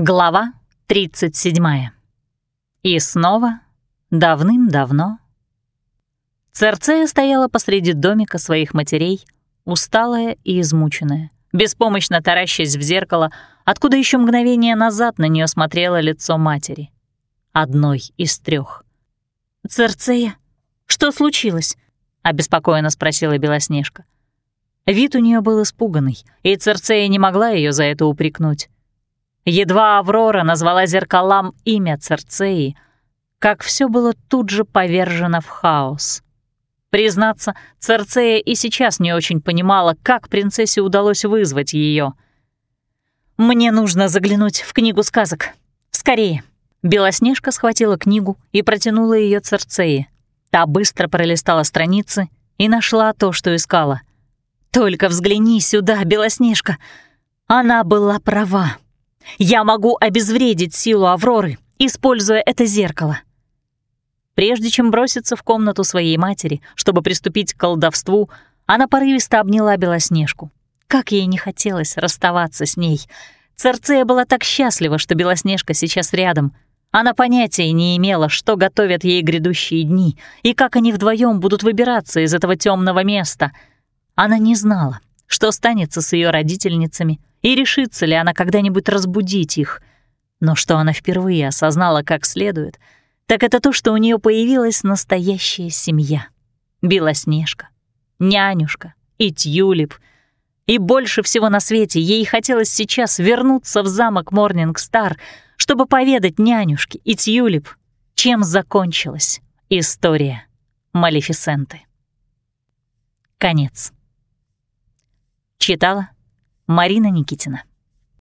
Глава 37. И снова, давным-давно, Церцея стояла посреди домика своих матерей, усталая и измученная, беспомощно таращась в зеркало, откуда еще мгновение назад на нее смотрело лицо матери. Одной из трех. «Церцея, что случилось?» — обеспокоенно спросила Белоснежка. Вид у нее был испуганный, и Церцея не могла ее за это упрекнуть. Едва Аврора назвала зеркалам имя Церцеи, как все было тут же повержено в хаос. Признаться, Церцея и сейчас не очень понимала, как принцессе удалось вызвать ее. «Мне нужно заглянуть в книгу сказок. Скорее!» Белоснежка схватила книгу и протянула ее Церцее. Та быстро пролистала страницы и нашла то, что искала. «Только взгляни сюда, Белоснежка! Она была права!» Я могу обезвредить силу Авроры, используя это зеркало. Прежде чем броситься в комнату своей матери, чтобы приступить к колдовству, она порывисто обняла Белоснежку. Как ей не хотелось расставаться с ней. Церцея была так счастлива, что Белоснежка сейчас рядом. Она понятия не имела, что готовят ей грядущие дни и как они вдвоем будут выбираться из этого темного места. Она не знала, что станется с ее родительницами, и решится ли она когда-нибудь разбудить их. Но что она впервые осознала как следует, так это то, что у нее появилась настоящая семья. Белоснежка, нянюшка и Тюлип. И больше всего на свете ей хотелось сейчас вернуться в замок Морнингстар, чтобы поведать нянюшке и Тюлип, чем закончилась история Малефисенты. Конец. Читала Марина Никитина